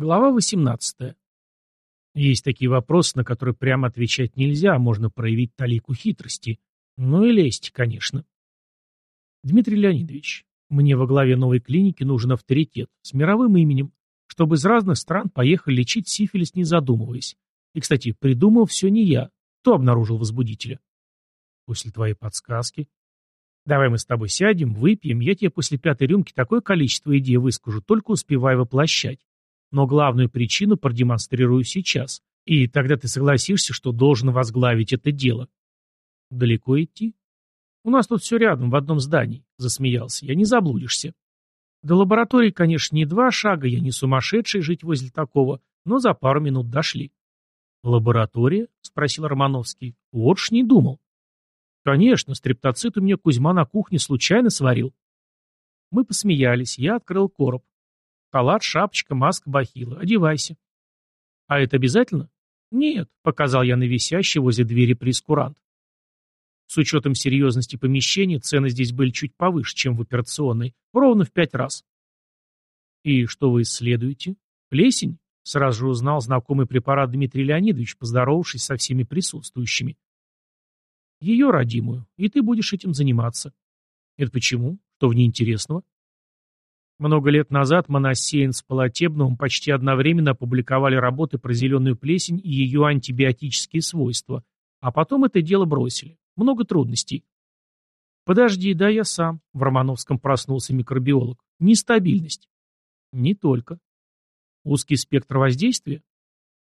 Глава 18. Есть такие вопросы, на которые прямо отвечать нельзя, а можно проявить талику хитрости. Ну и лезть, конечно. Дмитрий Леонидович, мне во главе новой клиники нужен авторитет с мировым именем, чтобы из разных стран поехали лечить сифилис, не задумываясь. И, кстати, придумал все не я. Кто обнаружил возбудителя? После твоей подсказки. Давай мы с тобой сядем, выпьем, я тебе после пятой рюмки такое количество идей выскажу, только успевай воплощать. Но главную причину продемонстрирую сейчас. И тогда ты согласишься, что должен возглавить это дело. Далеко идти? У нас тут все рядом, в одном здании, засмеялся я, не заблудишься. До лаборатории, конечно, не два шага, я не сумасшедший жить возле такого, но за пару минут дошли. «Лаборатория?» — спросил Романовский. «Вот ж не думал». «Конечно, стриптоцит у меня Кузьма на кухне случайно сварил». Мы посмеялись, я открыл короб. Халат, шапочка, маска, бахила. Одевайся. А это обязательно? Нет, показал я на висящий возле двери прескурант. С учетом серьезности помещения, цены здесь были чуть повыше, чем в операционной, ровно в пять раз. И что вы исследуете? Плесень? Сразу же узнал знакомый препарат Дмитрий Леонидович, поздоровавшись со всеми присутствующими. Ее родимую, и ты будешь этим заниматься. Это почему? Что в ней интересного? Много лет назад Моносеин с Полотебновым почти одновременно опубликовали работы про зеленую плесень и ее антибиотические свойства, а потом это дело бросили. Много трудностей. Подожди, да я сам. В Романовском проснулся микробиолог. Нестабильность. Не только. Узкий спектр воздействия?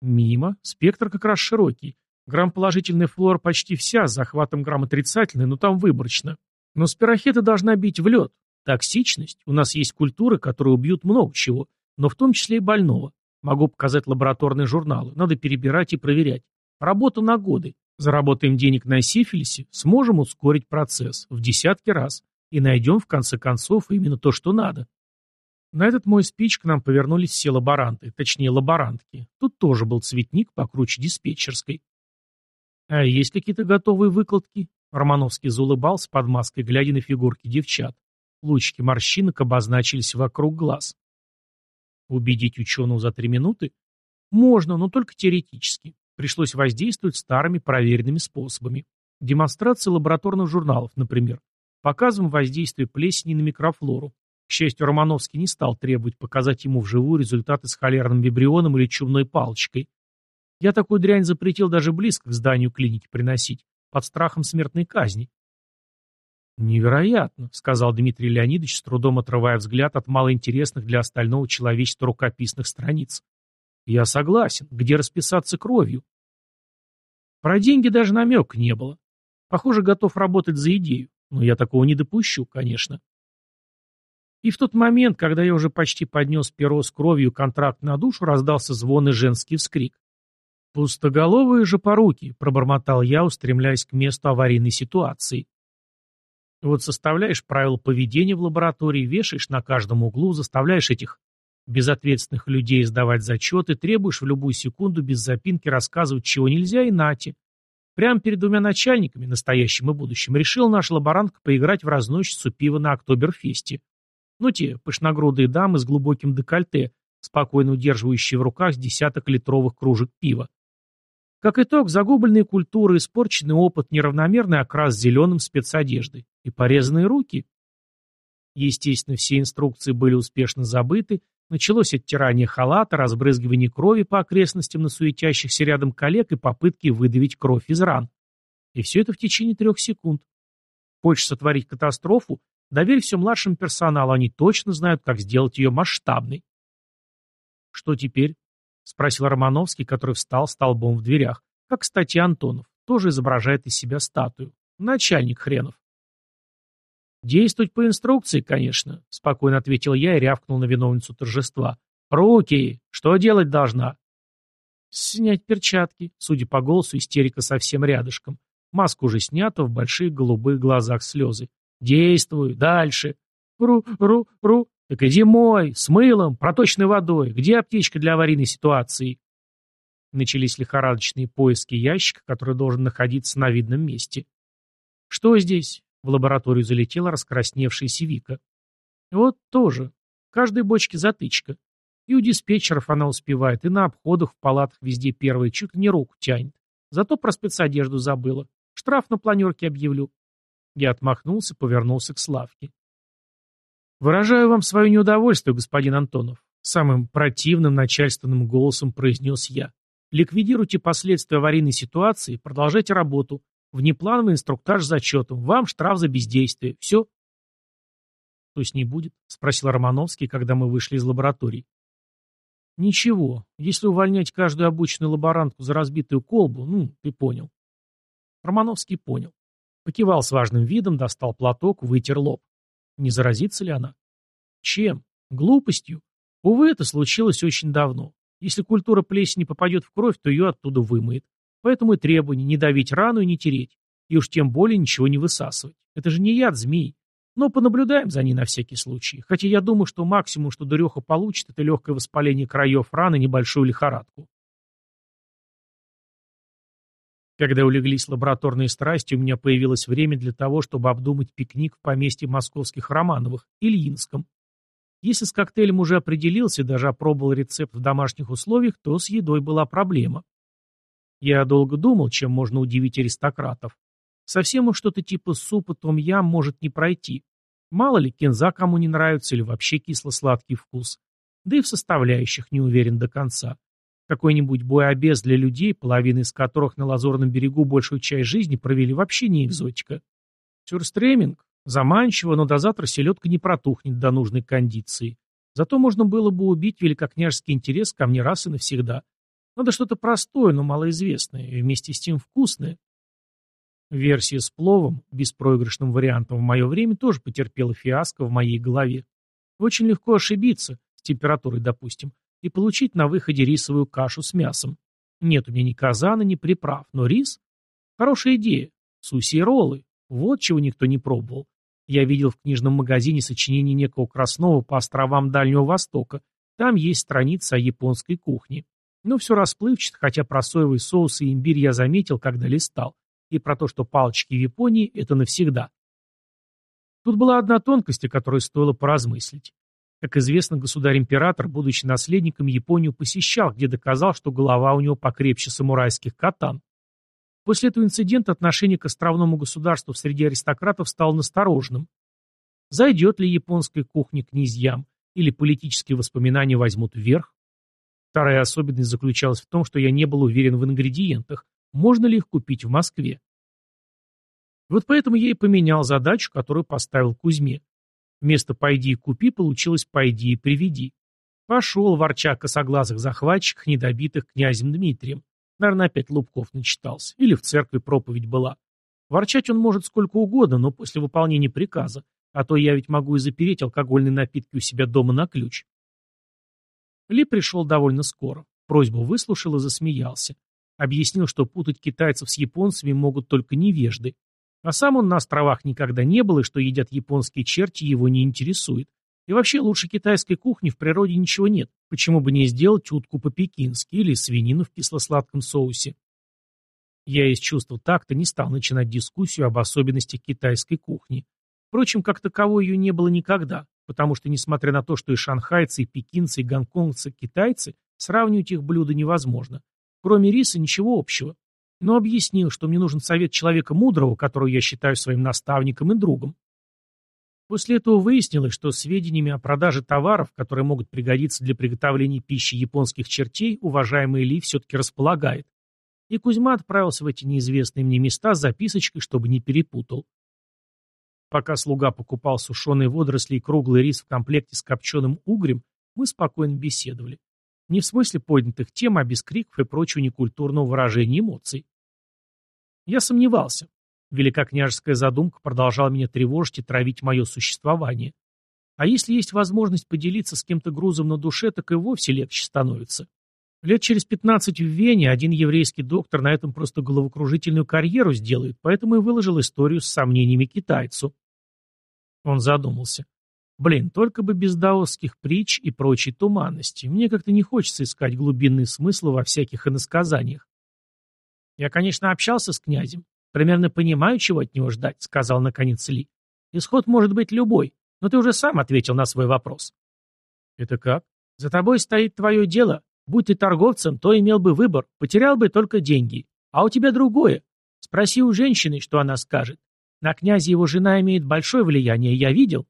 Мимо. Спектр как раз широкий. Грамм-положительный флор почти вся, с захватом грамм отрицательный, но там выборочно. Но спирохета должна бить в лед. Токсичность. У нас есть культуры, которые убьют много чего, но в том числе и больного. Могу показать лабораторные журналы. Надо перебирать и проверять. Работа на годы. Заработаем денег на сифилисе, сможем ускорить процесс в десятки раз и найдем в конце концов именно то, что надо. На этот мой спич к нам повернулись все лаборанты, точнее лаборантки. Тут тоже был цветник покруче диспетчерской. А есть какие-то готовые выкладки? Романовский заулыбался под маской, глядя на фигурки девчат. Лучики морщинок обозначились вокруг глаз. Убедить ученого за три минуты? Можно, но только теоретически. Пришлось воздействовать старыми проверенными способами. Демонстрация лабораторных журналов, например. Показываем воздействие плесени на микрофлору. К счастью, Романовский не стал требовать показать ему вживую результаты с холерным вибрионом или чумной палочкой. Я такую дрянь запретил даже близко к зданию клиники приносить, под страхом смертной казни. «Невероятно», — сказал Дмитрий Леонидович, с трудом отрывая взгляд от малоинтересных для остального человечества рукописных страниц. «Я согласен. Где расписаться кровью?» Про деньги даже намека не было. Похоже, готов работать за идею. Но я такого не допущу, конечно. И в тот момент, когда я уже почти поднес перо с кровью контракт на душу, раздался звон и женский вскрик. «Пустоголовые же поруки», — пробормотал я, устремляясь к месту аварийной ситуации. Вот составляешь правила поведения в лаборатории, вешаешь на каждом углу, заставляешь этих безответственных людей сдавать зачеты, требуешь в любую секунду без запинки рассказывать, чего нельзя, и нате. Прямо перед двумя начальниками, настоящим и будущим, решил наш лаборантка поиграть в разносчицу пива на Октоберфесте. Ну те, пышногрудые дамы с глубоким декольте, спокойно удерживающие в руках десяток литровых кружек пива. Как итог, загубленные культуры, испорченный опыт, неравномерный окрас зеленым спецодеждой и порезанные руки. Естественно, все инструкции были успешно забыты, началось оттирание халата, разбрызгивание крови по окрестностям на суетящихся рядом коллег и попытки выдавить кровь из ран. И все это в течение трех секунд. Хочешь сотворить катастрофу? Доверь все младшим персоналу, они точно знают, как сделать ее масштабной. Что теперь? — спросил Романовский, который встал столбом в дверях. Как, кстати, Антонов. Тоже изображает из себя статую. Начальник хренов. «Действовать по инструкции, конечно», — спокойно ответил я и рявкнул на виновницу торжества. «Руки! Что делать должна?» «Снять перчатки», — судя по голосу, истерика совсем рядышком. Маска уже снята, в больших голубых глазах слезы. «Действуй! Дальше!» «Ру-ру-ру!» «Так иди мой, с мылом, проточной водой. Где аптечка для аварийной ситуации?» Начались лихорадочные поиски ящика, который должен находиться на видном месте. «Что здесь?» В лабораторию залетела раскрасневшаяся Вика. «Вот тоже. В каждой бочке затычка. И у диспетчеров она успевает, и на обходах в палатах везде первая, чуть ли не руку тянет. Зато про спецодежду забыла. Штраф на планерке объявлю. Я отмахнулся, повернулся к Славке. «Выражаю вам свое неудовольствие, господин Антонов», — самым противным начальственным голосом произнес я. «Ликвидируйте последствия аварийной ситуации, продолжайте работу. Внеплановый инструктаж с зачетом. Вам штраф за бездействие. Все?» «То есть не будет?» — спросил Романовский, когда мы вышли из лаборатории. «Ничего. Если увольнять каждую обученную лаборантку за разбитую колбу, ну, ты понял». Романовский понял. Покивал с важным видом, достал платок, вытер лоб. Не заразится ли она? Чем? Глупостью? Увы, это случилось очень давно. Если культура плесени попадет в кровь, то ее оттуда вымоет. Поэтому и требование не давить рану и не тереть. И уж тем более ничего не высасывать. Это же не яд змей. Но понаблюдаем за ней на всякий случай. Хотя я думаю, что максимум, что дуреха получит, это легкое воспаление краев раны и небольшую лихорадку. Когда улеглись лабораторные страсти, у меня появилось время для того, чтобы обдумать пикник в поместье московских Романовых, Ильинском. Если с коктейлем уже определился даже опробовал рецепт в домашних условиях, то с едой была проблема. Я долго думал, чем можно удивить аристократов. Совсем уж что-то типа супа том-ям может не пройти. Мало ли, кинза кому не нравится или вообще кисло-сладкий вкус. Да и в составляющих не уверен до конца. Какой-нибудь боеобез для людей, половина из которых на Лазурном берегу большую часть жизни провели вообще не экзотика. Сюрстреминг. Заманчиво, но до завтра селедка не протухнет до нужной кондиции. Зато можно было бы убить великокняжеский интерес ко мне раз и навсегда. Надо что-то простое, но малоизвестное, и вместе с тем вкусное. Версия с пловом, беспроигрышным вариантом в мое время, тоже потерпела фиаско в моей голове. Очень легко ошибиться, с температурой, допустим, и получить на выходе рисовую кашу с мясом. Нет у меня ни казана, ни приправ, но рис – хорошая идея. Суси и роллы – вот чего никто не пробовал. Я видел в книжном магазине сочинение некого Краснова по островам Дальнего Востока. Там есть страница о японской кухне. Но все расплывчато, хотя про соевый соус и имбирь я заметил, когда листал. И про то, что палочки в Японии – это навсегда. Тут была одна тонкость, о которой стоило поразмыслить. Как известно, государь-император, будучи наследником, Японию посещал, где доказал, что голова у него покрепче самурайских катан. После этого инцидента отношение к островному государству среди аристократов стало настороженным. Зайдет ли японская кухня князьям, или политические воспоминания возьмут вверх? Вторая особенность заключалась в том, что я не был уверен в ингредиентах, можно ли их купить в Москве. Вот поэтому я и поменял задачу, которую поставил Кузьме. Вместо «пойди и купи» получилось «пойди и приведи». Пошел, ворча косоглазых захватчиках, недобитых князем Дмитрием. Наверное, опять Лубков начитался. Или в церкви проповедь была. Ворчать он может сколько угодно, но после выполнения приказа. А то я ведь могу и запереть алкогольные напитки у себя дома на ключ. Ли пришел довольно скоро. Просьбу выслушал и засмеялся. Объяснил, что путать китайцев с японцами могут только невежды. А сам он на островах никогда не был, и что едят японские черти его не интересует. И вообще лучше китайской кухни в природе ничего нет. Почему бы не сделать утку по-пекински или свинину в кисло-сладком соусе? Я из чувства так-то не стал начинать дискуссию об особенностях китайской кухни. Впрочем, как таковой ее не было никогда, потому что, несмотря на то, что и шанхайцы, и пекинцы, и гонконгцы, китайцы, сравнивать их блюда невозможно. Кроме риса ничего общего но объяснил, что мне нужен совет человека мудрого, которого я считаю своим наставником и другом. После этого выяснилось, что сведениями о продаже товаров, которые могут пригодиться для приготовления пищи японских чертей, уважаемый Ли все-таки располагает. И Кузьма отправился в эти неизвестные мне места с записочкой, чтобы не перепутал. Пока слуга покупал сушеные водоросли и круглый рис в комплекте с копченым угрем, мы спокойно беседовали. Не в смысле поднятых тем, а без криков и прочего некультурного выражения эмоций. Я сомневался. Великокняжеская задумка продолжала меня тревожить и травить мое существование. А если есть возможность поделиться с кем-то грузом на душе, так и вовсе легче становится. Лет через пятнадцать в Вене один еврейский доктор на этом просто головокружительную карьеру сделает, поэтому и выложил историю с сомнениями китайцу. Он задумался. Блин, только бы без даосских притч и прочей туманности. Мне как-то не хочется искать глубинный смысл во всяких иносказаниях. Я, конечно, общался с князем. Примерно понимаю, чего от него ждать, сказал наконец Ли. Исход может быть любой, но ты уже сам ответил на свой вопрос. Это как? За тобой стоит твое дело. Будь ты торговцем, то имел бы выбор, потерял бы только деньги. А у тебя другое. Спроси у женщины, что она скажет. На князя его жена имеет большое влияние, я видел.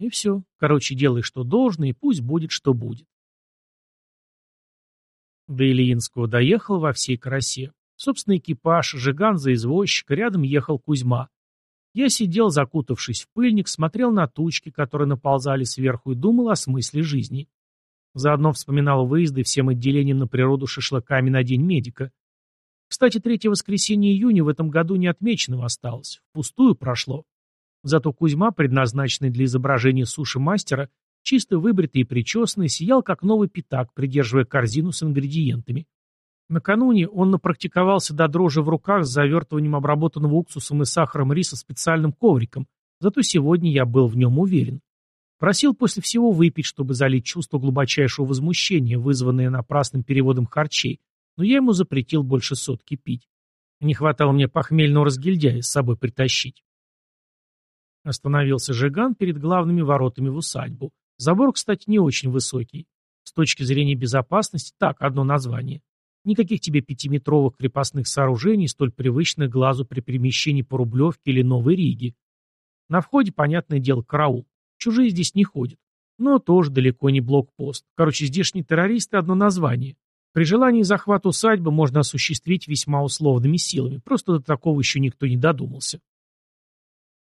И все. Короче, делай, что должно, и пусть будет, что будет. До Ильинского доехал во всей красе. Собственный экипаж, Жиган за извозчика, рядом ехал Кузьма. Я сидел, закутавшись в пыльник, смотрел на тучки, которые наползали сверху, и думал о смысле жизни. Заодно вспоминал выезды всем отделением на природу шашлыками на День медика. Кстати, третье воскресенье июня в этом году не отмеченного осталось. Впустую прошло. Зато Кузьма, предназначенный для изображения суши-мастера, чисто выбритый и причесанный, сиял как новый пятак, придерживая корзину с ингредиентами. Накануне он напрактиковался до дрожи в руках с завертыванием обработанного уксусом и сахаром риса специальным ковриком, зато сегодня я был в нем уверен. Просил после всего выпить, чтобы залить чувство глубочайшего возмущения, вызванное напрасным переводом харчей, но я ему запретил больше сотки пить. Не хватало мне похмельного разгильдяя с собой притащить. Остановился Жиган перед главными воротами в усадьбу. Забор, кстати, не очень высокий. С точки зрения безопасности, так, одно название. Никаких тебе пятиметровых крепостных сооружений, столь привычных глазу при перемещении по Рублевке или Новой Риге. На входе, понятное дело, караул. Чужие здесь не ходят. Но тоже далеко не блокпост. Короче, здешние террористы – одно название. При желании захват усадьбы можно осуществить весьма условными силами. Просто до такого еще никто не додумался.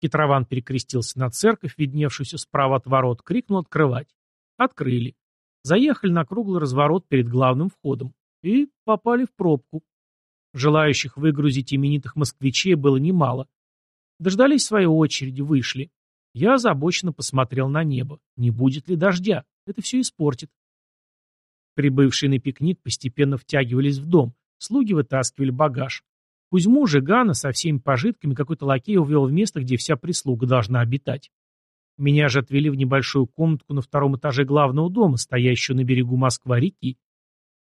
Хитрован перекрестился на церковь, видневшуюся справа от ворот, крикнул «Открывать!». Открыли. Заехали на круглый разворот перед главным входом. И попали в пробку. Желающих выгрузить именитых москвичей было немало. Дождались своей очереди, вышли. Я озабоченно посмотрел на небо. Не будет ли дождя? Это все испортит. Прибывшие на пикник постепенно втягивались в дом. Слуги вытаскивали багаж. Кузьму Жигана со всеми пожитками какой-то лакей увел в место, где вся прислуга должна обитать. Меня же отвели в небольшую комнатку на втором этаже главного дома, стоящую на берегу Москва-реки.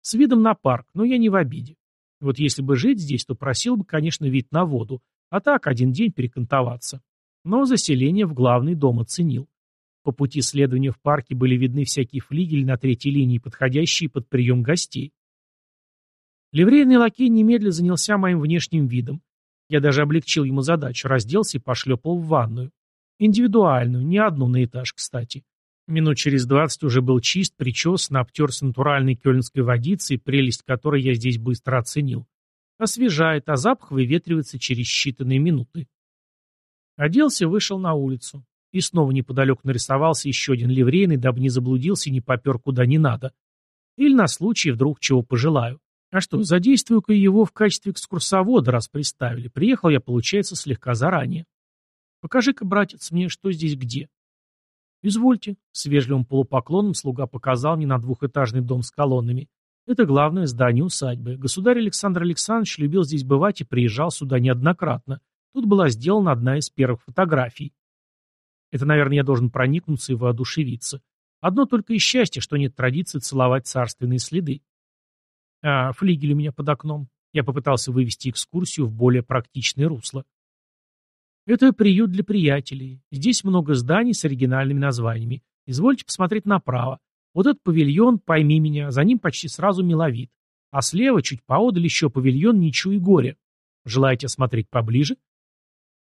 С видом на парк, но я не в обиде. Вот если бы жить здесь, то просил бы, конечно, вид на воду, а так один день перекантоваться. Но заселение в главный дом оценил. По пути следования в парке были видны всякие флигели на третьей линии, подходящие под прием гостей. Ливрейный лакей немедленно занялся моим внешним видом. Я даже облегчил ему задачу, разделся и пошлепал в ванную. Индивидуальную, не одну на этаж, кстати. Минут через двадцать уже был чист, причесан, обтерся натуральной кёльнской водицей, прелесть которой я здесь быстро оценил. Освежает, а запах выветривается через считанные минуты. Оделся вышел на улицу. И снова неподалеку нарисовался еще один ливрейный, дабы не заблудился и не попер куда не надо. Или на случай вдруг чего пожелаю. А что, задействую-ка его в качестве экскурсовода, раз приставили. Приехал я, получается, слегка заранее. Покажи-ка, братец, мне, что здесь где. Извольте. С вежливым полупоклоном слуга показал мне на двухэтажный дом с колоннами. Это главное здание усадьбы. Государь Александр Александрович любил здесь бывать и приезжал сюда неоднократно. Тут была сделана одна из первых фотографий. Это, наверное, я должен проникнуться и воодушевиться. Одно только и счастье, что нет традиции целовать царственные следы. А флигель у меня под окном. Я попытался вывести экскурсию в более практичное русло. Это приют для приятелей. Здесь много зданий с оригинальными названиями. Извольте посмотреть направо. Вот этот павильон, пойми меня, за ним почти сразу миловид. А слева, чуть поодаль, еще павильон Ничу и Горе. Желаете осмотреть поближе?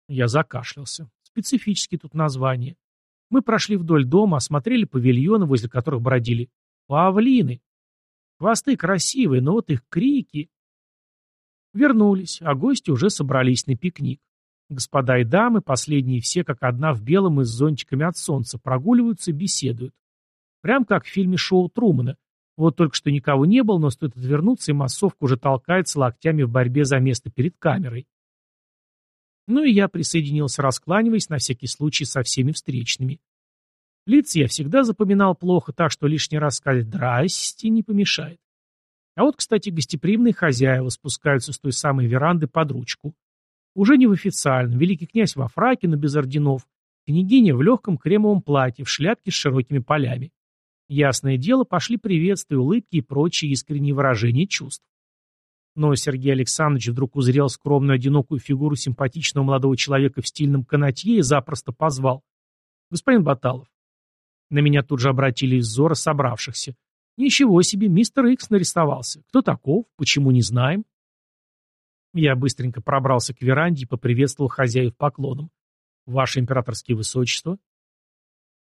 Я закашлялся. Специфические тут названия. Мы прошли вдоль дома, осмотрели павильоны, возле которых бродили павлины. Хвосты красивые, но вот их крики... Вернулись, а гости уже собрались на пикник. Господа и дамы, последние все как одна в белом и с зонтиками от солнца, прогуливаются и беседуют. Прям как в фильме шоу Трумана. Вот только что никого не было, но стоит отвернуться, и массовка уже толкается локтями в борьбе за место перед камерой. Ну и я присоединился, раскланиваясь на всякий случай со всеми встречными. Лица я всегда запоминал плохо, так что лишний раз сказать «здрасте» не помешает. А вот, кстати, гостеприимные хозяева спускаются с той самой веранды под ручку. Уже не в официальном, великий князь во фраке, но без орденов, княгиня в легком кремовом платье, в шляпке с широкими полями. Ясное дело, пошли приветствия, улыбки и прочие искренние выражения чувств. Но Сергей Александрович вдруг узрел скромную одинокую фигуру симпатичного молодого человека в стильном канатье и запросто позвал. «Господин Баталов, На меня тут же обратились взоры собравшихся. Ничего себе, мистер Икс нарисовался. Кто таков? Почему не знаем? Я быстренько пробрался к веранде и поприветствовал хозяев поклоном. Ваше императорские высочество.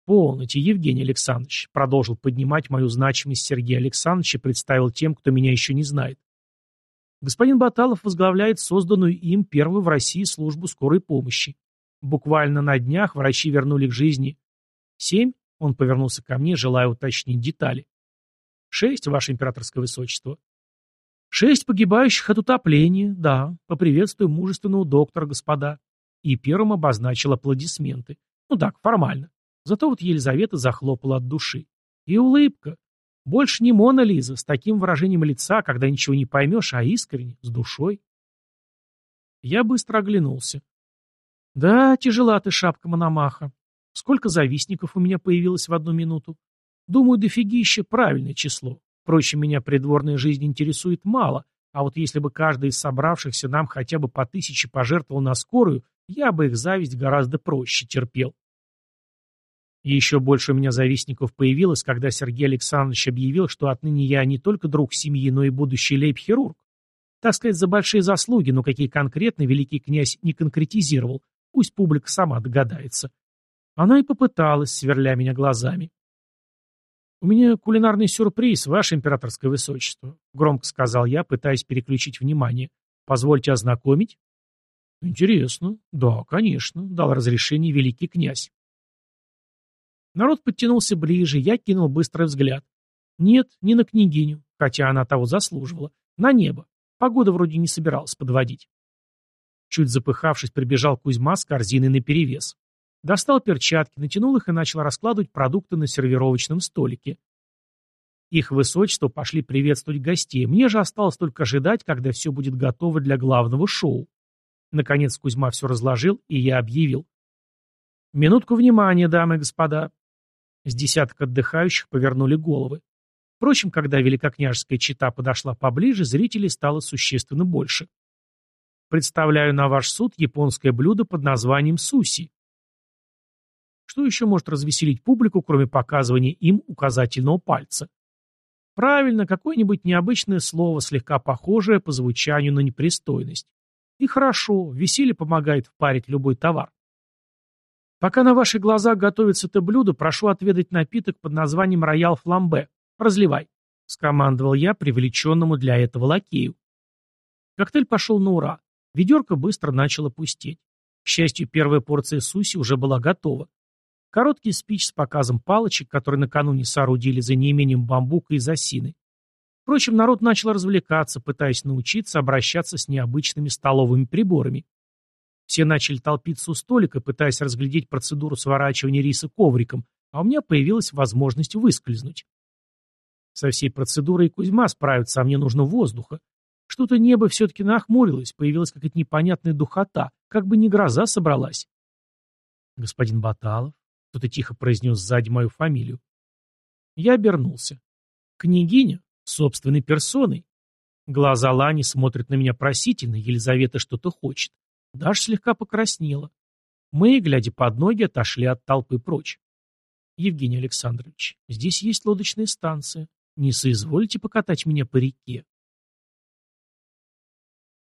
Полноте, Евгений Александрович, продолжил поднимать мою значимость Сергей Александрович и представил тем, кто меня еще не знает. Господин Баталов возглавляет созданную им первую в России службу скорой помощи. Буквально на днях врачи вернули к жизни семь, он повернулся ко мне, желая уточнить детали. Шесть, ваше императорское высочество. Шесть погибающих от утопления, да, поприветствую мужественного доктора, господа. И первым обозначил аплодисменты. Ну так, формально. Зато вот Елизавета захлопала от души. И улыбка. Больше не Мона Лиза, с таким выражением лица, когда ничего не поймешь, а искренне, с душой. Я быстро оглянулся. Да, тяжела ты, шапка Мономаха. Сколько завистников у меня появилось в одну минуту? Думаю, дофигища правильное число. Впрочем, меня придворная жизнь интересует мало, а вот если бы каждый из собравшихся нам хотя бы по тысяче пожертвовал на скорую, я бы их зависть гораздо проще терпел. Еще больше у меня завистников появилось, когда Сергей Александрович объявил, что отныне я не только друг семьи, но и будущий лейб-хирург. Так сказать, за большие заслуги, но какие конкретно великий князь не конкретизировал, пусть публика сама догадается. Она и попыталась, сверля меня глазами. «У меня кулинарный сюрприз, ваше императорское высочество», — громко сказал я, пытаясь переключить внимание. «Позвольте ознакомить?» «Интересно. Да, конечно», — дал разрешение великий князь. Народ подтянулся ближе, я кинул быстрый взгляд. Нет, не на княгиню, хотя она того заслуживала. На небо. Погода вроде не собиралась подводить. Чуть запыхавшись, прибежал Кузьма с корзиной наперевес. Достал перчатки, натянул их и начал раскладывать продукты на сервировочном столике. Их высочество пошли приветствовать гостей. Мне же осталось только ожидать, когда все будет готово для главного шоу. Наконец Кузьма все разложил, и я объявил. «Минутку внимания, дамы и господа. С десяток отдыхающих повернули головы. Впрочем, когда великокняжеская чита подошла поближе, зрителей стало существенно больше. Представляю на ваш суд японское блюдо под названием суси. Что еще может развеселить публику, кроме показывания им указательного пальца? Правильно, какое-нибудь необычное слово, слегка похожее по звучанию на непристойность. И хорошо, веселье помогает впарить любой товар. Пока на ваших глазах готовится это блюдо, прошу отведать напиток под названием «Роял Фламбе». Разливай», — скомандовал я привлеченному для этого лакею. Коктейль пошел на ура. Ведерко быстро начало пустеть. К счастью, первая порция суси уже была готова. Короткий спич с показом палочек, которые накануне соорудили за неимением бамбука и осины. Впрочем, народ начал развлекаться, пытаясь научиться обращаться с необычными столовыми приборами. Все начали толпиться у столика, пытаясь разглядеть процедуру сворачивания риса ковриком, а у меня появилась возможность выскользнуть. Со всей процедурой Кузьма справится, а мне нужно воздуха. Что-то небо все-таки нахмурилось, появилась какая-то непонятная духота, как бы не гроза собралась. Господин Баталов, кто-то тихо произнес сзади мою фамилию. Я обернулся. Княгиня, собственной персоной. Глаза Лани смотрят на меня просительно, Елизавета что-то хочет. Даже слегка покраснела. Мы, глядя под ноги, отошли от толпы прочь. Евгений Александрович, здесь есть лодочная станция. Не соизволите покатать меня по реке?